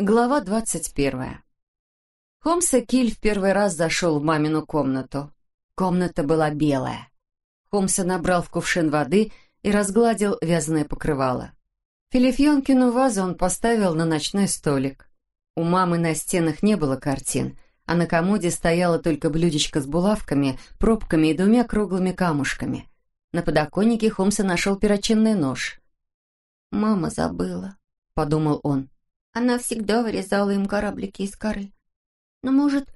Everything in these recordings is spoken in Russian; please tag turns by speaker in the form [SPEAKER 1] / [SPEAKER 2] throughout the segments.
[SPEAKER 1] Глава двадцать первая. Холмс и Киль в первый раз зашел в мамину комнату. Комната была белая. Холмса набрал в кувшин воды и разгладил вязаное покрывало. Филифьонкину вазу он поставил на ночной столик. У мамы на стенах не было картин, а на комоде стояло только блюдечко с булавками, пробками и двумя круглыми камушками. На подоконнике Холмса нашел перочинный нож. «Мама забыла», — подумал он. Она всегда вырезала им кораблики из коры. Но, может,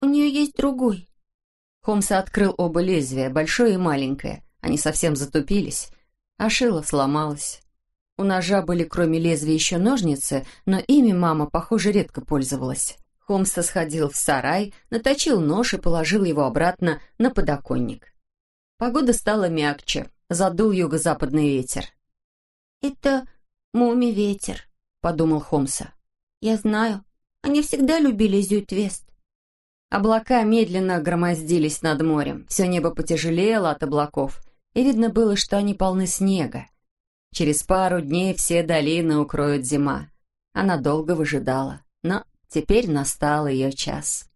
[SPEAKER 1] у нее есть другой? Холмс открыл оба лезвия, большое и маленькое. Они совсем затупились, а шило сломалось. У ножа были кроме лезвия еще ножницы, но ими мама, похоже, редко пользовалась. Холмс сходил в сарай, наточил нож и положил его обратно на подоконник. Погода стала мягче, задул юго-западный ветер. «Это муми-ветер», подумал Холмса. «Я знаю. Они всегда любили Зюитвест». Облака медленно громоздились над морем. Все небо потяжелело от облаков, и видно было, что они полны снега. Через пару дней все долины укроют зима. Она долго выжидала, но теперь настал ее час.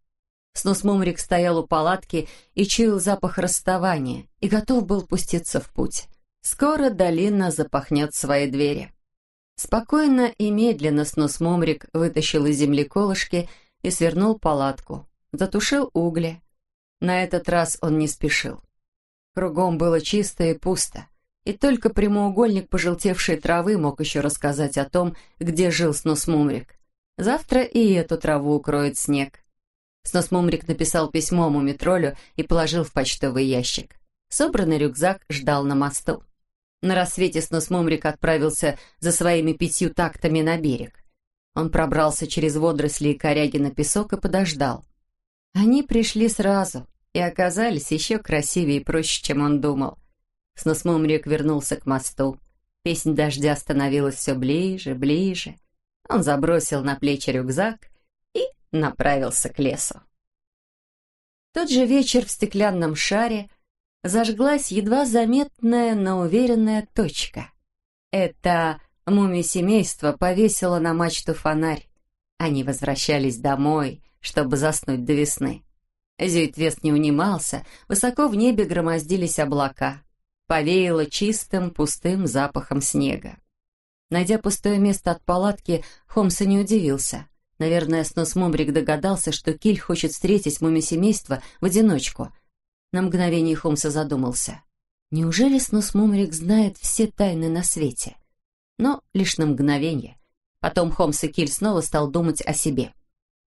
[SPEAKER 1] Снусмумрик стоял у палатки и чуял запах расставания, и готов был пуститься в путь. Скоро долина запахнет свои двери. Спокойно и медленно снос Момрик вытащил из земли колышки и свернул палатку. Затушил угли. На этот раз он не спешил. Кругом было чисто и пусто, и только прямоугольник пожелтевшей травы мог еще рассказать о том, где жил снос Мумрик. Завтра и эту траву укроет снег. Снос Мумрик написал письмо Мумитролю и положил в почтовый ящик. Собранный рюкзак ждал на мосту. На рассвете Снусмумрик отправился за своими пятью тактами на берег. Он пробрался через водоросли и коряги на песок и подождал. Они пришли сразу и оказались еще красивее и проще, чем он думал. Снусмумрик вернулся к мосту. Песнь дождя становилась все ближе, ближе. Он забросил на плечи рюкзак и направился к лесу. тот же вечер в стеклянном шаре зажглась едва заметная, но уверенная точка. Это мумия-семейство повесило на мачту фонарь. Они возвращались домой, чтобы заснуть до весны. Зюитвест не унимался, высоко в небе громоздились облака. Повеяло чистым, пустым запахом снега. Найдя пустое место от палатки, Холмса не удивился. Наверное, Снос Мумрик догадался, что Киль хочет встретить муми-семейство в одиночку — на мгновение Холмса задумался. Неужели Снус Мумрик знает все тайны на свете? Но лишь на мгновение. Потом Холмс и Киль снова стал думать о себе.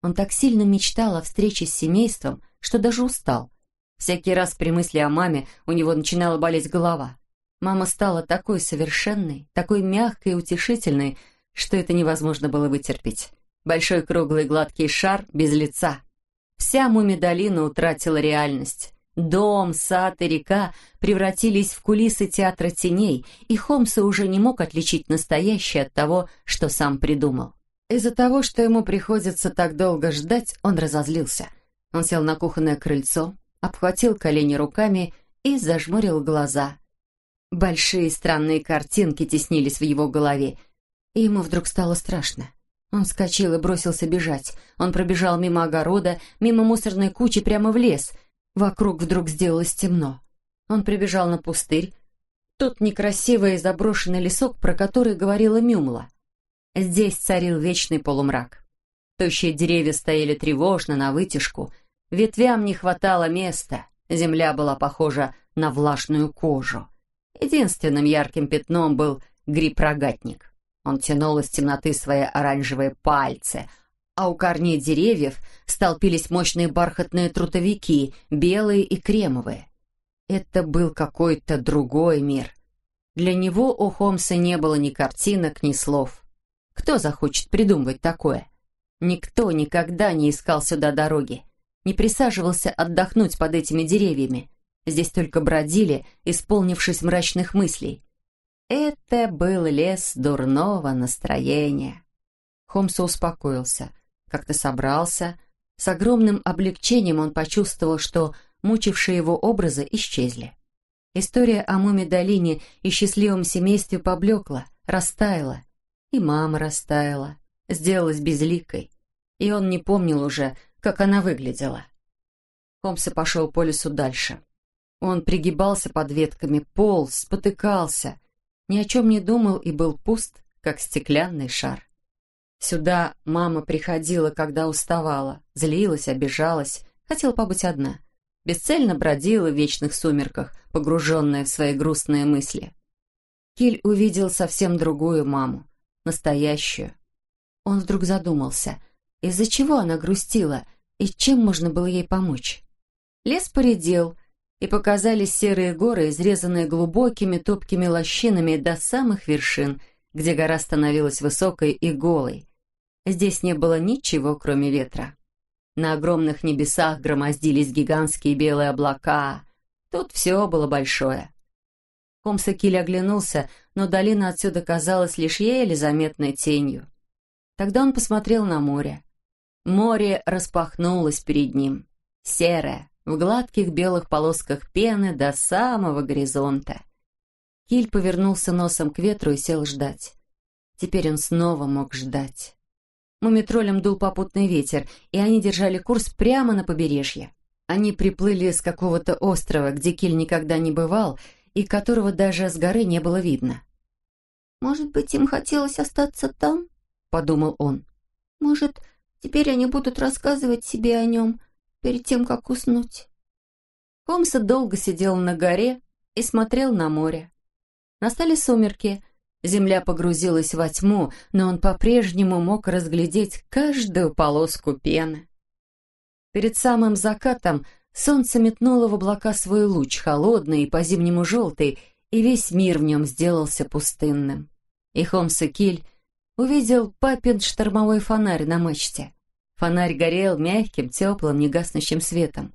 [SPEAKER 1] Он так сильно мечтал о встрече с семейством, что даже устал. Всякий раз при мысли о маме у него начинала болеть голова. Мама стала такой совершенной, такой мягкой и утешительной, что это невозможно было вытерпеть. Большой круглый гладкий шар без лица. Вся мумидолина утратила реальность. Дом, сад и река превратились в кулисы театра теней, и Холмса уже не мог отличить настоящее от того, что сам придумал. Из-за того, что ему приходится так долго ждать, он разозлился. Он сел на кухонное крыльцо, обхватил колени руками и зажмурил глаза. Большие странные картинки теснились в его голове, и ему вдруг стало страшно. Он вскочил и бросился бежать. Он пробежал мимо огорода, мимо мусорной кучи прямо в лес — Вокруг вдруг сделалось темно. Он прибежал на пустырь. Тот некрасивый и заброшенный лесок, про который говорила Мюмла. Здесь царил вечный полумрак. Тощие деревья стояли тревожно, на вытяжку. Ветвям не хватало места. Земля была похожа на влажную кожу. Единственным ярким пятном был гриб-рогатник. Он тянул из темноты свои оранжевые пальцы, а у корней деревьев столпились мощные бархатные трутовики, белые и кремовые. Это был какой-то другой мир. Для него у Холмса не было ни картинок, ни слов. Кто захочет придумывать такое? Никто никогда не искал сюда дороги, не присаживался отдохнуть под этими деревьями. Здесь только бродили, исполнившись мрачных мыслей. Это был лес дурного настроения. Холмс успокоился как-то собрался. С огромным облегчением он почувствовал, что мучившие его образы исчезли. История о Муми-долине и счастливом семействе поблекла, растаяла. И мама растаяла. сделалась безликой, и он не помнил уже, как она выглядела. Холмс пошел по лесу дальше. Он пригибался под ветками, полз, спотыкался, ни о чем не думал и был пуст, как стеклянный шар. Сюда мама приходила, когда уставала, злилась, обижалась, хотела побыть одна. Бесцельно бродила в вечных сумерках, погруженная в свои грустные мысли. Киль увидел совсем другую маму, настоящую. Он вдруг задумался, из-за чего она грустила и чем можно было ей помочь. Лес поредел, и показались серые горы, изрезанные глубокими топкими лощинами до самых вершин, где гора становилась высокой и голой. Здесь не было ничего, кроме ветра. На огромных небесах громоздились гигантские белые облака. Тут все было большое. Холмс Киль оглянулся, но долина отсюда казалась лишь еле заметной тенью. Тогда он посмотрел на море. Море распахнулось перед ним. Серое, в гладких белых полосках пены до самого горизонта. Киль повернулся носом к ветру и сел ждать. Теперь он снова мог ждать. Мумитролем дул попутный ветер, и они держали курс прямо на побережье. Они приплыли с какого-то острова, где Киль никогда не бывал, и которого даже с горы не было видно.
[SPEAKER 2] «Может быть, им хотелось остаться там?» — подумал он. «Может, теперь они будут рассказывать себе о нем перед тем, как уснуть?»
[SPEAKER 1] Холмс долго сидел на горе и смотрел на море. Настали сумерки, Земля погрузилась во тьму, но он по-прежнему мог разглядеть каждую полоску пены. Перед самым закатом солнце метнуло в облака свой луч, холодный и по-зимнему желтый, и весь мир в нем сделался пустынным. И Холмс и Киль увидел папин штормовой фонарь на мачте. Фонарь горел мягким, теплым, негаснущим светом.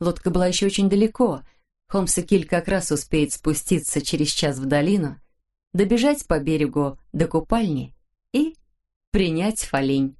[SPEAKER 1] Лодка была еще очень далеко. Холмс и Киль как раз успеет спуститься через час в долину — добежать по берегу до купальни и принять фолень.